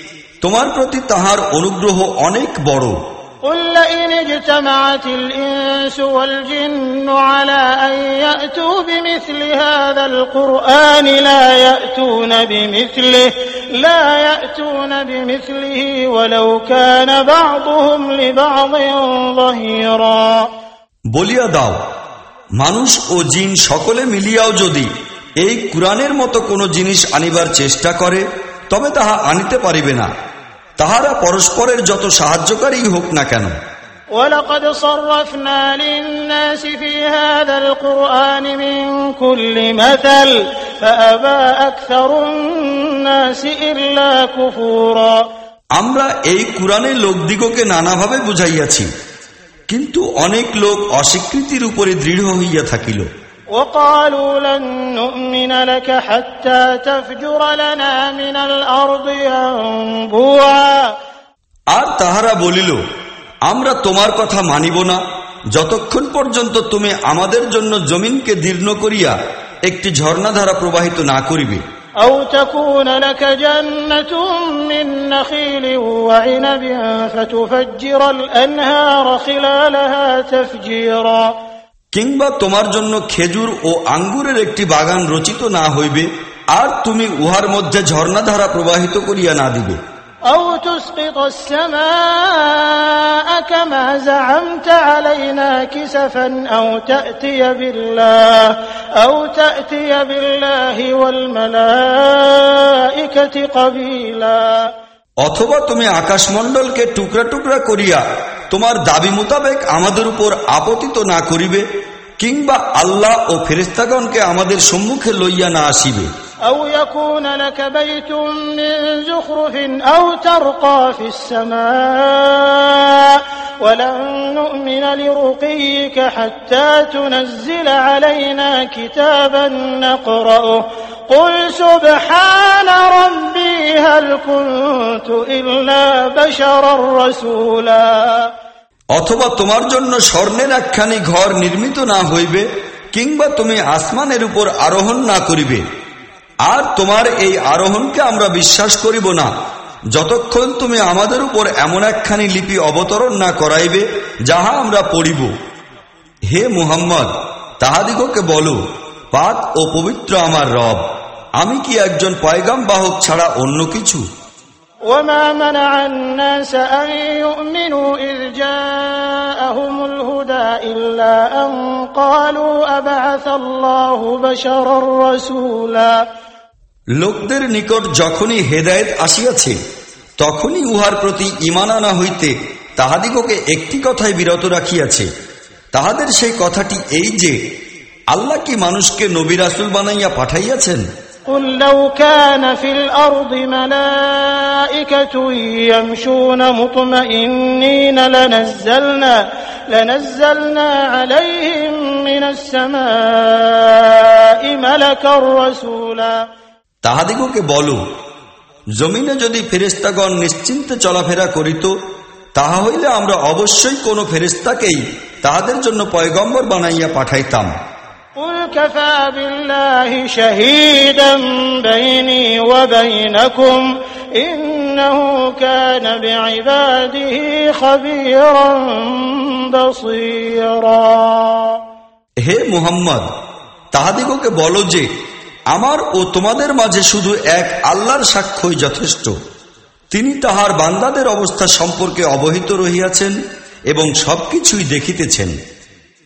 তোমার প্রতি তাহার অনুগ্রহ অনেক বড়। قل لئن اجتمعت الإنس والجن على أن يأتوا بمثل هذا القرآن لا يأتون بمثله لا يأتون بمثله ولو كان بعضهم لبعض ظهيرا বলিয়া দাও মানুষ ও জিন সকলে মিলিয়াও যদি এই কুরআনের মতো কোনো জিনিস আনিবার চেষ্টা করে তবে তাহা আনিতে পারিবে না তাহারা পরস্পরের যত সাহায্যকারী হোক না কেন ولقد صرفنا للناس في هذا القرآن من كل مثل فأبى أكثر الناس إلا كفورا আমরা এই কুরআনে লোকদিগকে নানাভাবে বুঝাইয়াছি কিন্তু অনেক লোক অস্বীকৃতির উপরে দৃঢ় হইয়া থাকিল وقالوا لن نؤمن لك حتى تفجر لنا من الأرض ينبوعا আর তাহারা বলিল আমরা তোমার কথা মানিব না যতক্ষণ পর্যন্ত তুমি আমাদের জন্য জমিনকে দীর্ণ করিয়া একটি ঝর্ণাধারা প্রবাহিত না করিবে أو تكون لك جنة من نخيل وعنب فتفجر الأنهار خلالها تفجيرا কিংবা তোমার জন্য খেজুর ও আঙ্গুরের একটি বাগান রচিত না হইবে, আর তুমি উহার মধ্যে ঝর্ণাধারা প্রবাহিত করিয়া না দিবে। أو تسقط السماء كما زعمت علينا كسفا أو تأتي بالله أو تأتي بالله والملائكة قبيلا অথবা তুমি আকাশমণ্ডলকে টুকরা টুকরা করিয়া তোমার দাবি মোতাবেক আমাদের উপর আপতিত না করিবে কিংবা আল্লাহ ও ফেরিস্তাগণকে আমাদের সম্মুখে লইয়া না আসিবে أو يكون لك بيت من زخرف أو ترقى في السماء ولن نؤمن لرقيك حتى تنزل علينا كتابا نقرأه قل سبحان ربي অথবা তোমার জন্য স্বর্ণের একখানি ঘর নির্মিত না হইবে, কিংবা তুমি আসমানের উপর আরোহণ না করিবে। আর তোমার এই আরোহণকে আমরা বিশ্বাস করিব না। যতক্ষণ তুমি আমাদের উপর এমন একখানি লিপি অবতরণ না করাইবে, যাহা আমরা পড়িব। হে মুহাম্মদ, তাহাদিগকে বলো, পাক ও পবিত্র আমার রব। আমি কি একজন পয়গাম বাহক ছাড়া অন্য কিছু وما منع الناس أن يؤمنوا إذ جاءهم الهدى إلا أن قالوا أبعث الله بشرا رسولا লোকদের নিকট যখনই হেদায়েত আসিয়াছে তখনই উহার প্রতি ইমান আনা হইতে তাহাদিগকে একটি কথায় বিরত রাখিয়াছে তাহাদের সেই কথাটি এই যে আল্লাহ কি মানুষকে নবী রাসুল বানাইয়া পাঠাইয়াছেন قل لو كان في الأرض ملائكة يمشون مطمئنين لنزلنا لنزلنا عليهم من السماء ملكا رسولا তাহাদিগকে বলো জমিনে যদি ফেরেস্তাগণ নিশ্চিন্তে চলাফেরা করিত তাহা হইলে আমরা অবশ্যই কোনো ফেরেস্তাকেই তাহাদের জন্য পয়গম্বর বানাইয়া পাঠাইতাম قل كفى بالله شهيدا بيني وبينكم إنه كان بعباده خبيرا بصيرا হে মুহাম্মদ তাহাদিগকে বলো যে আমার ও তোমাদের মাঝে শুধু এক আল্লাহর সাক্ষ্যই যথেষ্ট তিনি তাহার বান্দাদের অবস্থা সম্পর্কে অবহিত রহিয়াছেন এবং সবকিছুই দেখিতেছেন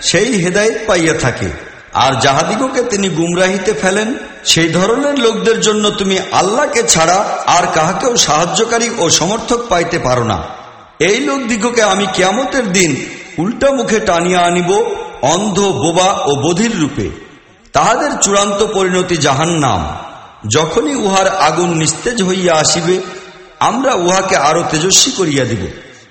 সেই হেদায়েত পাইয়া থাকে। আর যাহাদিগকে তিনি গুমরাহিতে ফেলেন, সেই ধরনের লোকদের জন্য তুমি আল্লাহকে ছাড়া আর কাহাকেও সাহায্যকারী ও সমর্থক পাইতে পারো না। এই লোকদিগকে আমি কিয়ামতের দিন উল্টা মুখে টানিয়া আনিব, অন্ধ, বোবা ও বধির রূপে। তাহাদের চূড়ান্ত পরিণতি জাহান নাম যখনই উহার আগুন নিস্তেজ হইয়া আসিবে, আমরা উহাকে আরও তেজস্বী করিয়া দিব।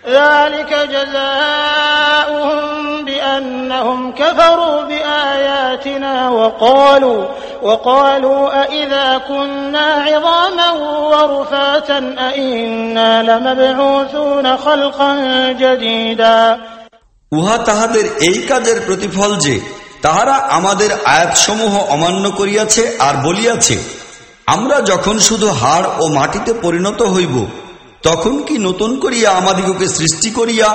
ذلك جزاؤهم بأنهم كفروا بآياتنا وقالوا وقالوا أئذا كنا عظاما ورفاتا أئنا لمبعوثون خلقا جديدا উহা তাহাদের এই কাজের প্রতিফল যে তাহারা আমাদের আয়াতসমূহ অমান্য করিয়াছে আর বলিয়াছে আমরা যখন শুধু হাড় ও মাটিতে পরিণত হইব তখন কি নতুন করিয়া আমাদিগকে সৃষ্টি করিয়া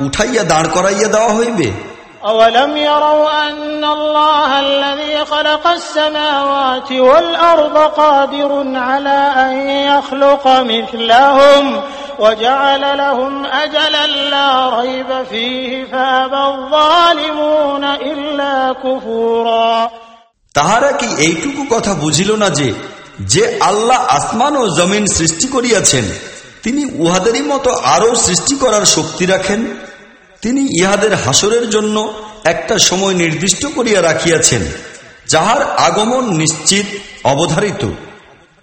উঠাইয়া দাঁড় করাইয়া দেওয়া হইবে أولم يروا أن الله الذي خلق السماوات والأرض قادر على أن يخلق مثلهم وجعل لهم أجلا لا ريب فيه فأبى الظالمون إلا كفورا তাহারা কি এইটুকু কথা বুঝিল না যে যে আল্লাহ আসমান ও জমিন সৃষ্টি করিয়াছেন তিনি উহাদেরই মতো আরও সৃষ্টি করার শক্তি রাখেন। তিনি ইহাদের হাসরের জন্য একটা সময় নির্দিষ্ট করিয়া রাখিয়াছেন, যাহার আগমন নিশ্চিত অবধারিত।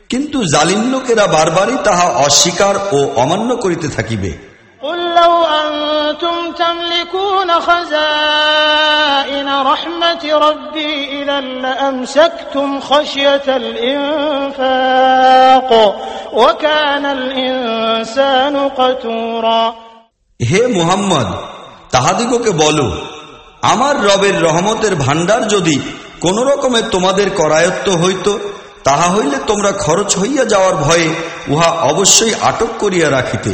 কিন্তু জালিম লোকেরা বারবারই তাহা অস্বীকার ও অমান্য করিতে থাকিবে। قل لو أنتم تملكون خزائن رحمة ربي إذا لأمسكتم خشية الإنفاق وكان الإنسان قتورا হে মুহাম্মদ তাহাদিগকে বলো আমার রবের রহমতের ভাণ্ডার যদি কোন রকমে তোমাদের করায়ত্ত হইত তাহা হইলে তোমরা খরচ হইয়া যাওয়ার ভয়ে উহা অবশ্যই আটক করিয়া রাখিতে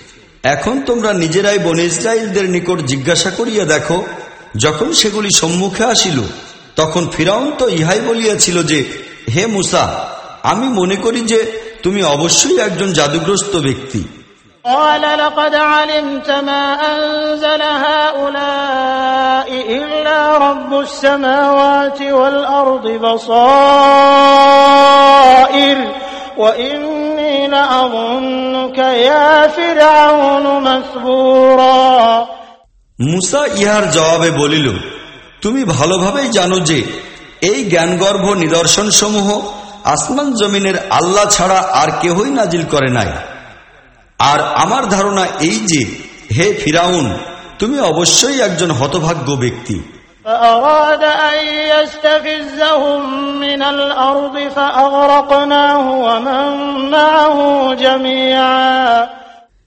এখন তোমরা নিজেরাই বন ইসরায়েলদের নিকট জিজ্ঞাসা করিয়া দেখো যখন সেগুলি সম্মুখে আসিল তখন ফিরাউন তো ইহাই বলিয়াছিল যে হে মুসা আমি মনে করি যে তুমি অবশ্যই একজন জাদুগ্রস্ত ব্যক্তি قال لقد علمت ما أنزل هؤلاء إلا رب السماوات والأرض بصائر وإني মুসা ইহার জবাবে বলিল, তুমি ভালোভাবেই জানো যে এই জ্ঞানগর্ভ নিদর্শনসমূহ আসমান জমিনের আল্লাহ ছাড়া আর কেহই নাজিল করে নাই। আর আমার ধারণা এই যে, হে ফিরাউন, তুমি অবশ্যই একজন হতভাগ্য ব্যক্তি। فأراد أن يستفزهم من الأرض فأغرقناه ومن معه جميعا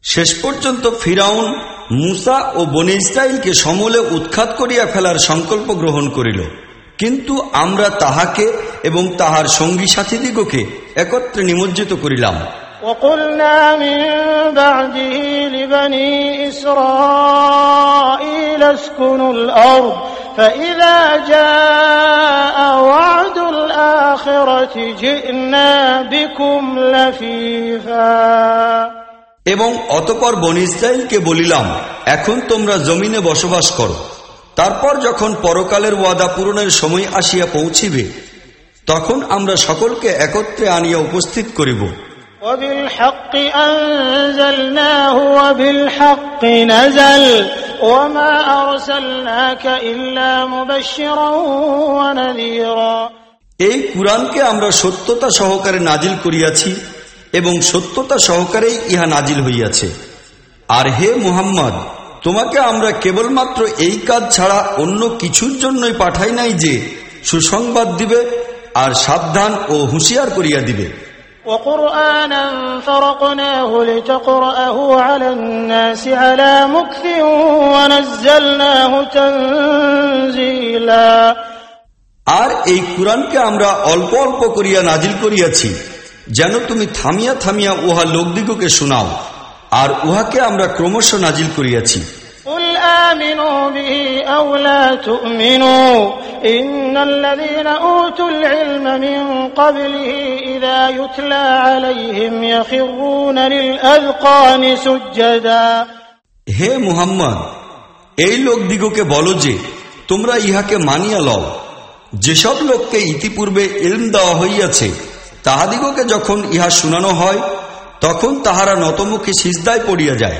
শেষ পর্যন্ত ফিরাউন মুসা ও বনে ইসরায়েলকে সমূলে উৎখাত করিয়া ফেলার সংকল্প গ্রহণ করিল কিন্তু আমরা তাহাকে এবং তাহার সঙ্গী সাথীদিগকে একত্রে নিমজ্জিত করিলাম وقلنا من بعده لبني إسرائيل اسكنوا الأرض فإذا جاء وعد الآخرة جئنا بكم لفيفا এবং অতপর বন ইসরায়েলকে বলিলাম এখন তোমরা জমিনে বসবাস করো তারপর যখন পরকালের ওয়াদা পূরণের সময় আসিয়া পৌঁছিবে তখন আমরা সকলকে একত্রে আনিয়া উপস্থিত করিব وبالحق أنزلناه وبالحق نزل وما أرسلناك إلا مبشرا ونذيرا এই কুরআনকে আমরা সত্যতা সহকারে নাজিল করিয়াছি এবং সত্যতা সহকারেই ইহা নাজিল হইয়াছে আর হে মুহাম্মদ তোমাকে আমরা কেবলমাত্র এই কাজ ছাড়া অন্য কিছুর জন্যই পাঠাই নাই যে সুসংবাদ দিবে আর সাবধান ও হুঁশিয়ার করিয়া দিবে وقرآنا فرقناه لتقرأه على الناس على مكث ونزلناه تنزيلا আর এই কুরআনকে আমরা অল্প অল্প করিয়া নাজিল করিয়াছি যেন তুমি থামিয়া থামিয়া উহা লোকদিগকে শোনাও আর উহাকে আমরা ক্রমশ নাজিল করিয়াছি قل آمنوا به أو لا تؤمنوا إن الذين أوتوا العلم من قبله إذا يتلى عليهم يخرون للأذقان سجدا হে মুহাম্মদ এই লোকদিগকে বলো যে তোমরা ইহাকে মানিয়া লও যেসব লোককে ইতিপূর্বে ইলম দেওয়া হইয়াছে তাহাদিগকে যখন ইহা শুনানো হয় তখন তাহারা নতমুখী সিজদায় পড়িয়া যায়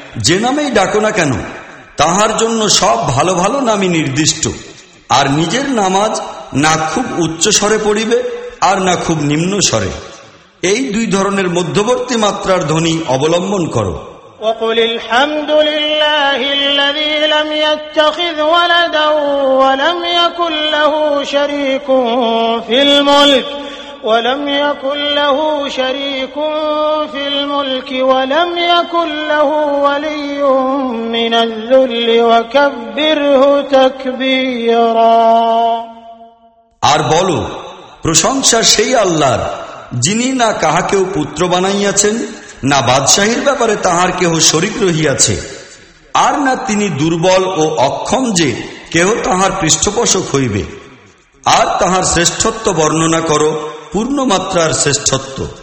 যে নামেই ডাকো না কেন তাহার জন্য সব ভালো ভালো নামই নির্দিষ্ট আর নিজের নামাজ না খুব উচ্চ স্বরে পড়িবে আর না খুব নিম্ন স্বরে এই দুই ধরনের মধ্যবর্তী মাত্রার ধ্বনি অবলম্বন করো وقل الحمد لله الذي لم يتخذ ولدا ولم يكن له شريك في الملك ولم يكن له شريك في الملك ولم يكن له ولي من الذل وكبره تكبيرا আর বলো প্রশংসা সেই আল্লাহর যিনি না কাহাকেও পুত্র বানাইয়াছেন না বাদশাহীর ব্যাপারে তাহার কেহ শরিক রহিয়াছে আর না তিনি দুর্বল ও অক্ষম যে কেহ তাহার পৃষ্ঠপোষক হইবে আর তাহার শ্রেষ্ঠত্ব বর্ণনা করো পূর্ণমাত্রার শ্রেষ্ঠত্ব।